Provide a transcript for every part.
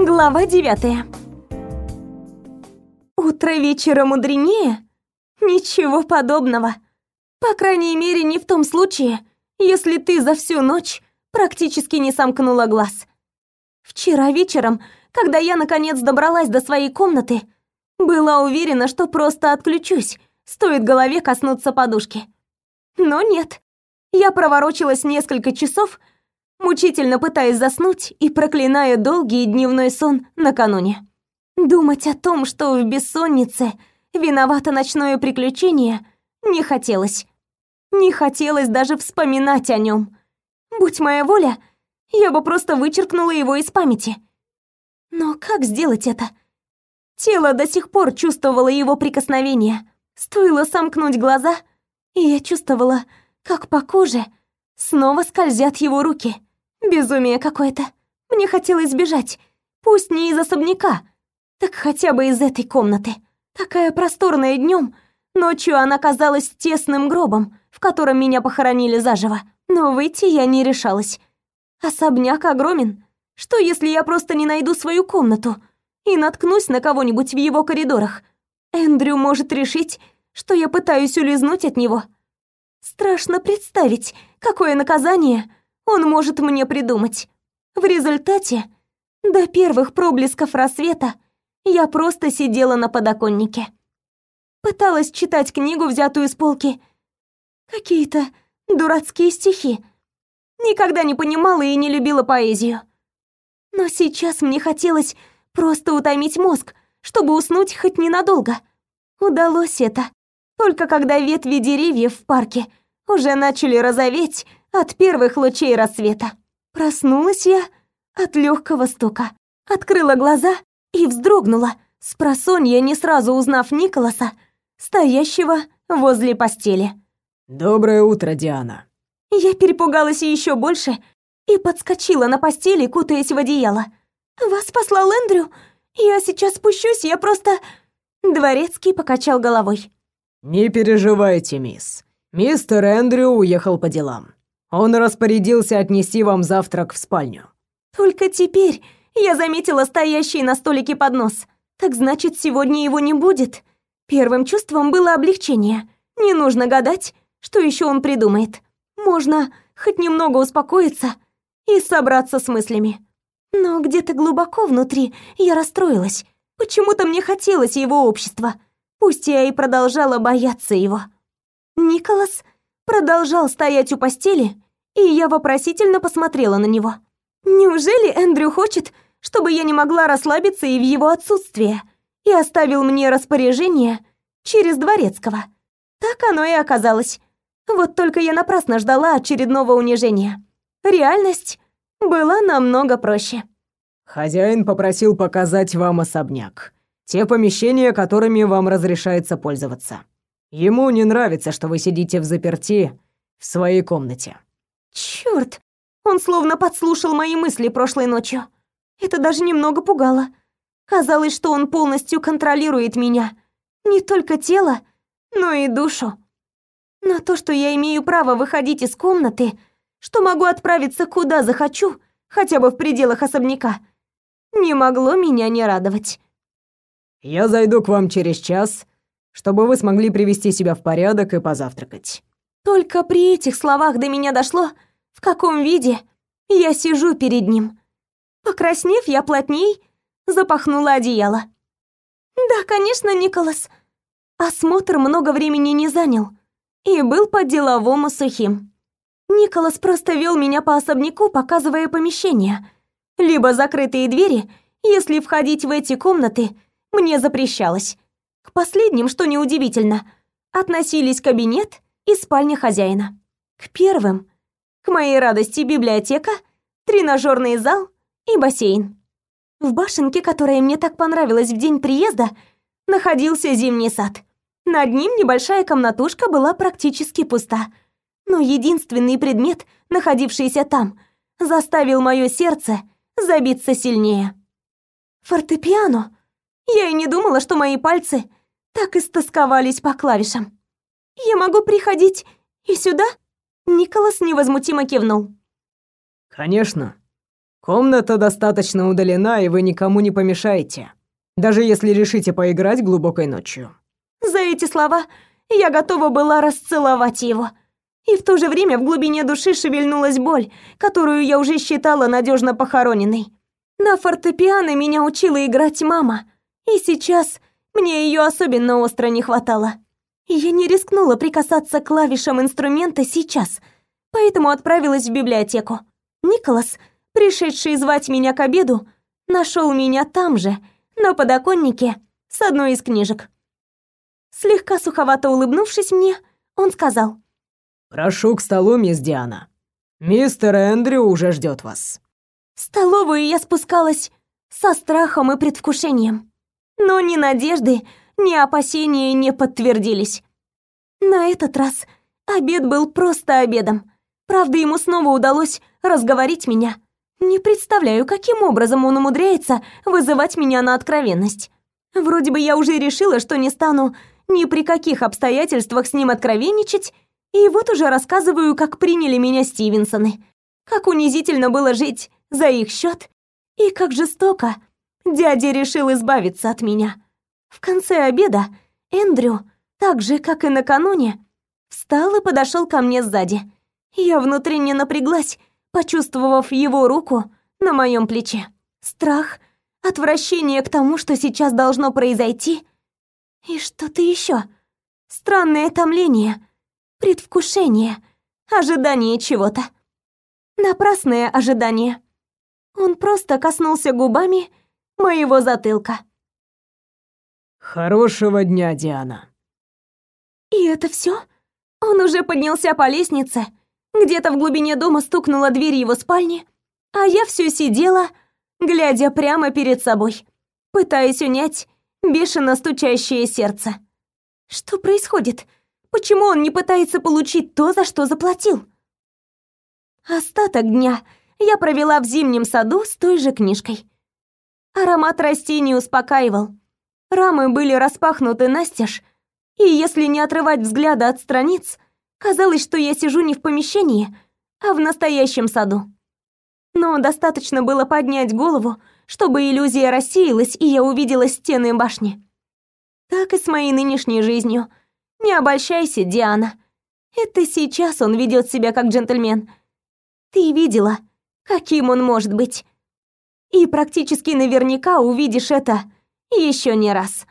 Глава девятая. Утро вечера мудренее? Ничего подобного. По крайней мере, не в том случае, если ты за всю ночь практически не сомкнула глаз. Вчера вечером, когда я наконец добралась до своей комнаты, была уверена, что просто отключусь, стоит голове коснуться подушки. Но нет. Я проворочилась несколько часов, мучительно пытаясь заснуть и проклиная долгий дневной сон накануне. Думать о том, что в бессоннице виновато ночное приключение, не хотелось. Не хотелось даже вспоминать о нем. Будь моя воля, я бы просто вычеркнула его из памяти. Но как сделать это? Тело до сих пор чувствовало его прикосновение. Стоило сомкнуть глаза, и я чувствовала, как по коже снова скользят его руки. Безумие какое-то. Мне хотелось сбежать. Пусть не из особняка, так хотя бы из этой комнаты. Такая просторная днем, ночью она казалась тесным гробом, в котором меня похоронили заживо. Но выйти я не решалась. Особняк огромен. Что, если я просто не найду свою комнату и наткнусь на кого-нибудь в его коридорах? Эндрю может решить, что я пытаюсь улизнуть от него. Страшно представить, какое наказание он может мне придумать. В результате, до первых проблесков рассвета, я просто сидела на подоконнике. Пыталась читать книгу, взятую с полки. Какие-то дурацкие стихи. Никогда не понимала и не любила поэзию. Но сейчас мне хотелось просто утомить мозг, чтобы уснуть хоть ненадолго. Удалось это. Только когда ветви деревьев в парке уже начали розоветь, от первых лучей рассвета. Проснулась я от легкого стука. Открыла глаза и вздрогнула, с просонья не сразу узнав Николаса, стоящего возле постели. «Доброе утро, Диана». Я перепугалась еще больше и подскочила на постели, кутаясь в одеяло. «Вас послал Эндрю? Я сейчас спущусь, я просто...» Дворецкий покачал головой. «Не переживайте, мисс. Мистер Эндрю уехал по делам. Он распорядился отнести вам завтрак в спальню. Только теперь я заметила стоящий на столике поднос. Так значит, сегодня его не будет. Первым чувством было облегчение. Не нужно гадать, что еще он придумает. Можно хоть немного успокоиться и собраться с мыслями. Но где-то глубоко внутри я расстроилась. Почему-то мне хотелось его общества. Пусть я и продолжала бояться его. Николас продолжал стоять у постели, и я вопросительно посмотрела на него. Неужели Эндрю хочет, чтобы я не могла расслабиться и в его отсутствие, и оставил мне распоряжение через дворецкого? Так оно и оказалось. Вот только я напрасно ждала очередного унижения. Реальность была намного проще. Хозяин попросил показать вам особняк. Те помещения, которыми вам разрешается пользоваться. Ему не нравится, что вы сидите в заперти в своей комнате. Чёрт! Он словно подслушал мои мысли прошлой ночью. Это даже немного пугало. Казалось, что он полностью контролирует меня. Не только тело, но и душу. Но то, что я имею право выходить из комнаты, что могу отправиться куда захочу, хотя бы в пределах особняка, не могло меня не радовать. «Я зайду к вам через час чтобы вы смогли привести себя в порядок и позавтракать». Только при этих словах до меня дошло, в каком виде я сижу перед ним. Покраснев, я плотней запахнула одеяло. «Да, конечно, Николас». Осмотр много времени не занял и был по-деловому сухим. Николас просто вел меня по особняку, показывая помещения. Либо закрытые двери, если входить в эти комнаты мне запрещалось. К последним, что неудивительно, относились кабинет и спальня хозяина. К первым, к моей радости, библиотека, тренажерный зал и бассейн. В башенке, которая мне так понравилась в день приезда, находился зимний сад. Над ним небольшая комнатушка была практически пуста. Но единственный предмет, находившийся там, заставил мое сердце забиться сильнее. Фортепиано. Я и не думала, что мои пальцы так истосковались по клавишам. «Я могу приходить и сюда?» Николас невозмутимо кивнул. «Конечно. Комната достаточно удалена, и вы никому не помешаете, даже если решите поиграть глубокой ночью. За эти слова я готова была расцеловать его. И в то же время в глубине души шевельнулась боль, которую я уже считала надежно похороненной. На фортепиано меня учила играть мама, и сейчас мне ее особенно остро не хватало. Я не рискнула прикасаться к клавишам инструмента сейчас, поэтому отправилась в библиотеку. Николас пришедший звать меня к обеду, нашел меня там же, на подоконнике, с одной из книжек. Слегка суховато улыбнувшись мне, он сказал. «Прошу к столу, мисс Диана. Мистер Эндрю уже ждет вас». В столовую я спускалась со страхом и предвкушением. Но ни надежды, ни опасения не подтвердились. На этот раз обед был просто обедом. Правда, ему снова удалось разговорить меня – не представляю, каким образом он умудряется вызывать меня на откровенность. Вроде бы я уже решила, что не стану ни при каких обстоятельствах с ним откровенничать, и вот уже рассказываю, как приняли меня Стивенсоны, как унизительно было жить за их счет, и как жестоко дядя решил избавиться от меня. В конце обеда Эндрю, так же, как и накануне, встал и подошел ко мне сзади. Я внутренне напряглась, почувствовав его руку на моем плече. Страх, отвращение к тому, что сейчас должно произойти, и что-то еще. Странное томление, предвкушение, ожидание чего-то. Напрасное ожидание. Он просто коснулся губами моего затылка. Хорошего дня, Диана. И это все? Он уже поднялся по лестнице, где-то в глубине дома стукнула дверь его спальни, а я все сидела, глядя прямо перед собой, пытаясь унять бешено стучащее сердце. Что происходит? Почему он не пытается получить то, за что заплатил? Остаток дня я провела в зимнем саду с той же книжкой. Аромат растений успокаивал. Рамы были распахнуты настежь, и если не отрывать взгляда от страниц, Казалось, что я сижу не в помещении, а в настоящем саду. Но достаточно было поднять голову, чтобы иллюзия рассеялась, и я увидела стены башни. Так и с моей нынешней жизнью. Не обольщайся, Диана. Это сейчас он ведет себя как джентльмен. Ты видела, каким он может быть. И практически наверняка увидишь это еще не раз.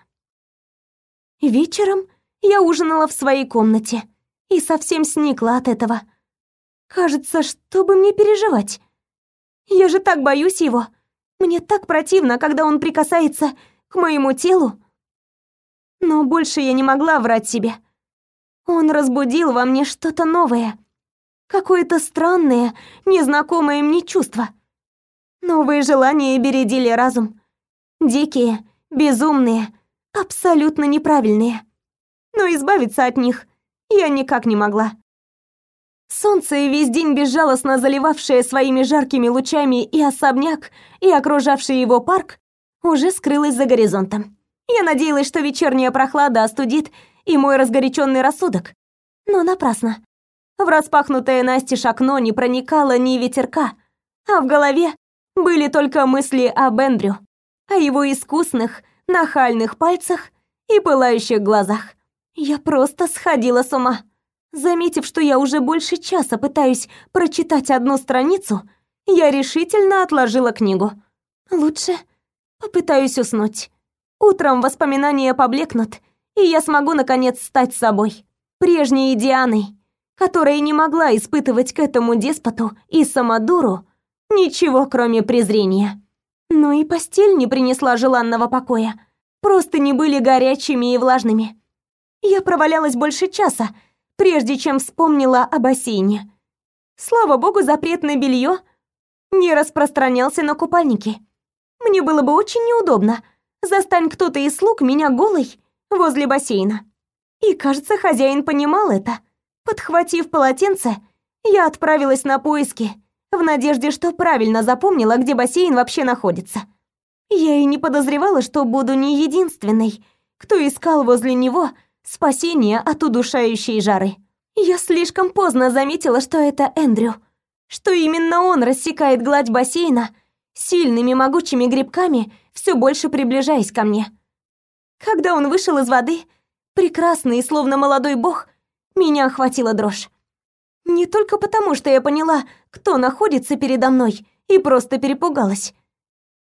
Вечером я ужинала в своей комнате и совсем сникла от этого. Кажется, что бы мне переживать? Я же так боюсь его. Мне так противно, когда он прикасается к моему телу. Но больше я не могла врать себе. Он разбудил во мне что-то новое. Какое-то странное, незнакомое мне чувство. Новые желания бередили разум. Дикие, безумные, абсолютно неправильные. Но избавиться от них я никак не могла. Солнце, весь день безжалостно заливавшее своими жаркими лучами и особняк, и окружавший его парк, уже скрылось за горизонтом. Я надеялась, что вечерняя прохлада остудит и мой разгоряченный рассудок. Но напрасно. В распахнутое настежь окно не проникало ни ветерка, а в голове были только мысли об Эндрю, о его искусных, нахальных пальцах и пылающих глазах. Я просто сходила с ума. Заметив, что я уже больше часа пытаюсь прочитать одну страницу, я решительно отложила книгу. Лучше попытаюсь уснуть. Утром воспоминания поблекнут, и я смогу наконец стать собой, прежней Дианой, которая не могла испытывать к этому деспоту и самодуру ничего, кроме презрения. Но и постель не принесла желанного покоя. Просто не были горячими и влажными. Я провалялась больше часа, прежде чем вспомнила о бассейне. Слава богу, запрет на белье не распространялся на купальники. Мне было бы очень неудобно, застань кто-то из слуг меня голой возле бассейна. И, кажется, хозяин понимал это. Подхватив полотенце, я отправилась на поиски, в надежде, что правильно запомнила, где бассейн вообще находится. Я и не подозревала, что буду не единственной, кто искал возле него спасение от удушающей жары. Я слишком поздно заметила, что это Эндрю, что именно он рассекает гладь бассейна сильными могучими грибками, все больше приближаясь ко мне. Когда он вышел из воды, прекрасный, словно молодой бог, меня охватила дрожь. Не только потому, что я поняла, кто находится передо мной, и просто перепугалась.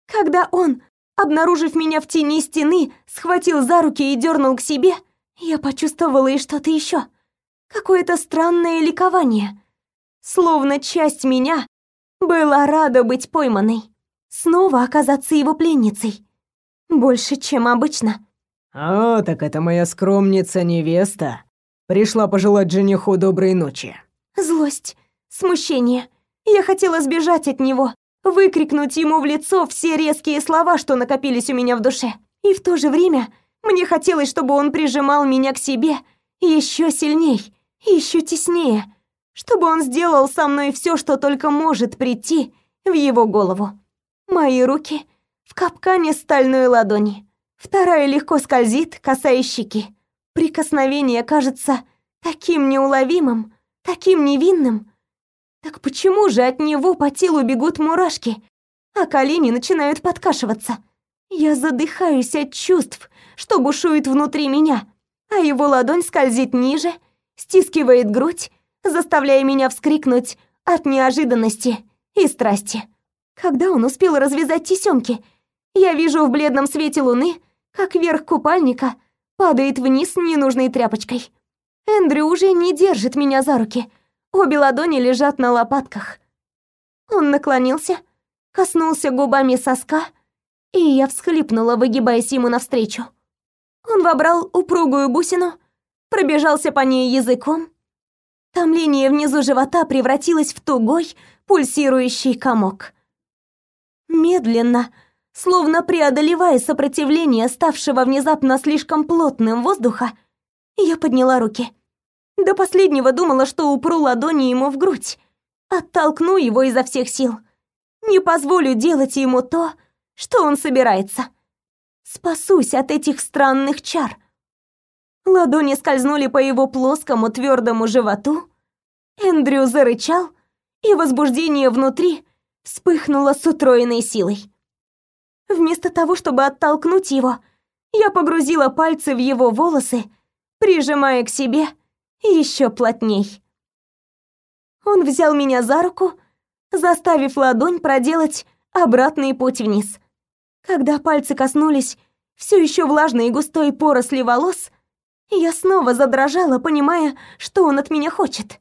Когда он, обнаружив меня в тени стены, схватил за руки и дернул к себе, я почувствовала и что-то еще. Какое-то странное ликование. Словно часть меня была рада быть пойманной. Снова оказаться его пленницей. Больше, чем обычно. «А, так это моя скромница-невеста. Пришла пожелать жениху доброй ночи». Злость, смущение. Я хотела сбежать от него, выкрикнуть ему в лицо все резкие слова, что накопились у меня в душе. И в то же время мне хотелось, чтобы он прижимал меня к себе еще сильней, еще теснее, чтобы он сделал со мной все, что только может прийти в его голову. Мои руки в капкане стальной ладони. Вторая легко скользит, касаясь щеки. Прикосновение кажется таким неуловимым, таким невинным. Так почему же от него по телу бегут мурашки, а колени начинают подкашиваться? Я задыхаюсь от чувств, что бушует внутри меня, а его ладонь скользит ниже, стискивает грудь, заставляя меня вскрикнуть от неожиданности и страсти. Когда он успел развязать тесемки, я вижу в бледном свете луны, как верх купальника падает вниз ненужной тряпочкой. Эндрю уже не держит меня за руки. Обе ладони лежат на лопатках. Он наклонился, коснулся губами соска, и я всхлипнула, выгибаясь ему навстречу. Он вобрал упругую бусину, пробежался по ней языком. Томление внизу живота превратилось в тугой, пульсирующий комок. Медленно, словно преодолевая сопротивление ставшего внезапно слишком плотным воздуха, я подняла руки. До последнего думала, что упру ладони ему в грудь, оттолкну его изо всех сил. Не позволю делать ему то, что он собирается. Спасусь от этих странных чар. Ладони скользнули по его плоскому твердому животу. Эндрю зарычал, и возбуждение внутри вспыхнуло с утроенной силой. Вместо того, чтобы оттолкнуть его, я погрузила пальцы в его волосы прижимая к себе еще плотней. Он взял меня за руку, заставив ладонь проделать обратный путь вниз. Когда пальцы коснулись все еще влажной и густой поросли волос, я снова задрожала, понимая, что он от меня хочет.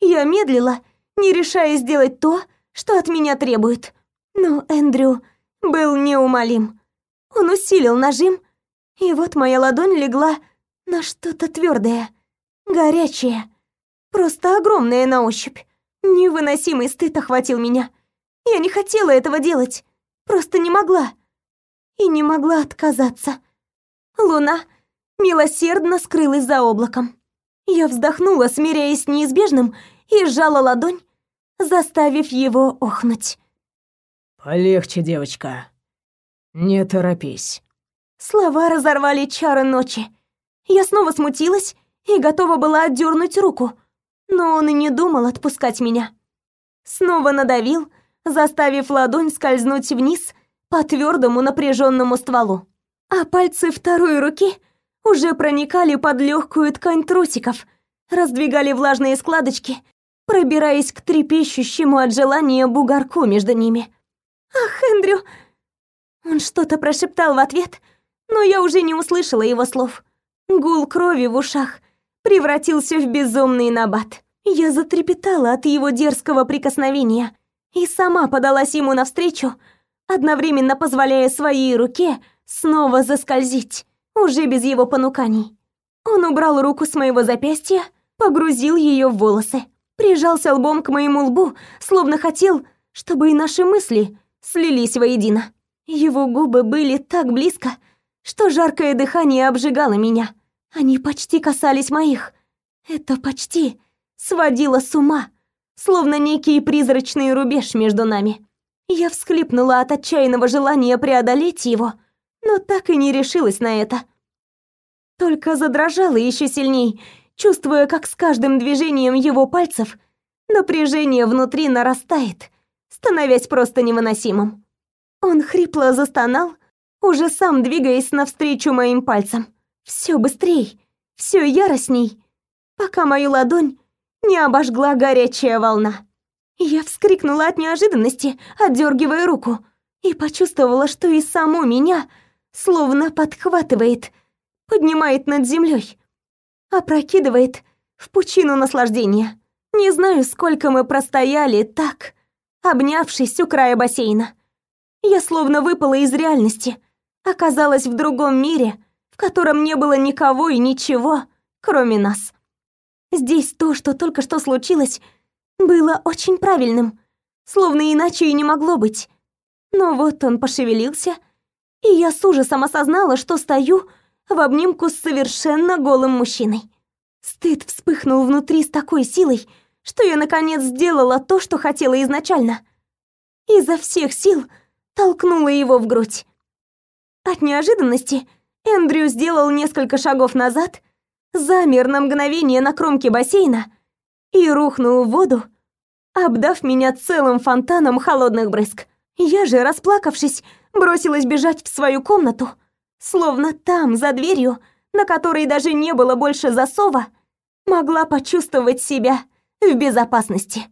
Я медлила, не решая сделать то, что от меня требует. Но Эндрю был неумолим. Он усилил нажим, и вот моя ладонь легла на что-то твердое, горячее, просто огромное на ощупь. Невыносимый стыд охватил меня. Я не хотела этого делать, просто не могла. И не могла отказаться. Луна милосердно скрылась за облаком. Я вздохнула, смиряясь с неизбежным, и сжала ладонь, заставив его охнуть. «Полегче, девочка. Не торопись». Слова разорвали чары ночи. Я снова смутилась и готова была отдернуть руку, но он и не думал отпускать меня. Снова надавил, заставив ладонь скользнуть вниз по твердому напряженному стволу. А пальцы второй руки уже проникали под легкую ткань трусиков, раздвигали влажные складочки, пробираясь к трепещущему от желания бугорку между ними. «Ах, Эндрю!» Он что-то прошептал в ответ, но я уже не услышала его слов. Гул крови в ушах превратился в безумный набат. Я затрепетала от его дерзкого прикосновения и сама подалась ему навстречу, одновременно позволяя своей руке снова заскользить, уже без его понуканий. Он убрал руку с моего запястья, погрузил ее в волосы, прижался лбом к моему лбу, словно хотел, чтобы и наши мысли слились воедино. Его губы были так близко, что жаркое дыхание обжигало меня. Они почти касались моих. Это почти сводило с ума, словно некий призрачный рубеж между нами. Я всхлипнула от отчаянного желания преодолеть его, но так и не решилась на это. Только задрожала еще сильней, чувствуя, как с каждым движением его пальцев напряжение внутри нарастает, становясь просто невыносимым. Он хрипло застонал, уже сам двигаясь навстречу моим пальцам. Все быстрей, все яростней, пока мою ладонь не обожгла горячая волна. Я вскрикнула от неожиданности, отдергивая руку, и почувствовала, что и саму меня словно подхватывает, поднимает над землей, опрокидывает в пучину наслаждения. Не знаю, сколько мы простояли так, обнявшись у края бассейна. Я словно выпала из реальности, оказалась в другом мире, котором не было никого и ничего, кроме нас. Здесь то, что только что случилось, было очень правильным, словно иначе и не могло быть. Но вот он пошевелился, и я с ужасом осознала, что стою в обнимку с совершенно голым мужчиной. Стыд вспыхнул внутри с такой силой, что я наконец сделала то, что хотела изначально. Изо всех сил толкнула его в грудь. От неожиданности Эндрю сделал несколько шагов назад, замер на мгновение на кромке бассейна и рухнул в воду, обдав меня целым фонтаном холодных брызг. Я же, расплакавшись, бросилась бежать в свою комнату, словно там, за дверью, на которой даже не было больше засова, могла почувствовать себя в безопасности.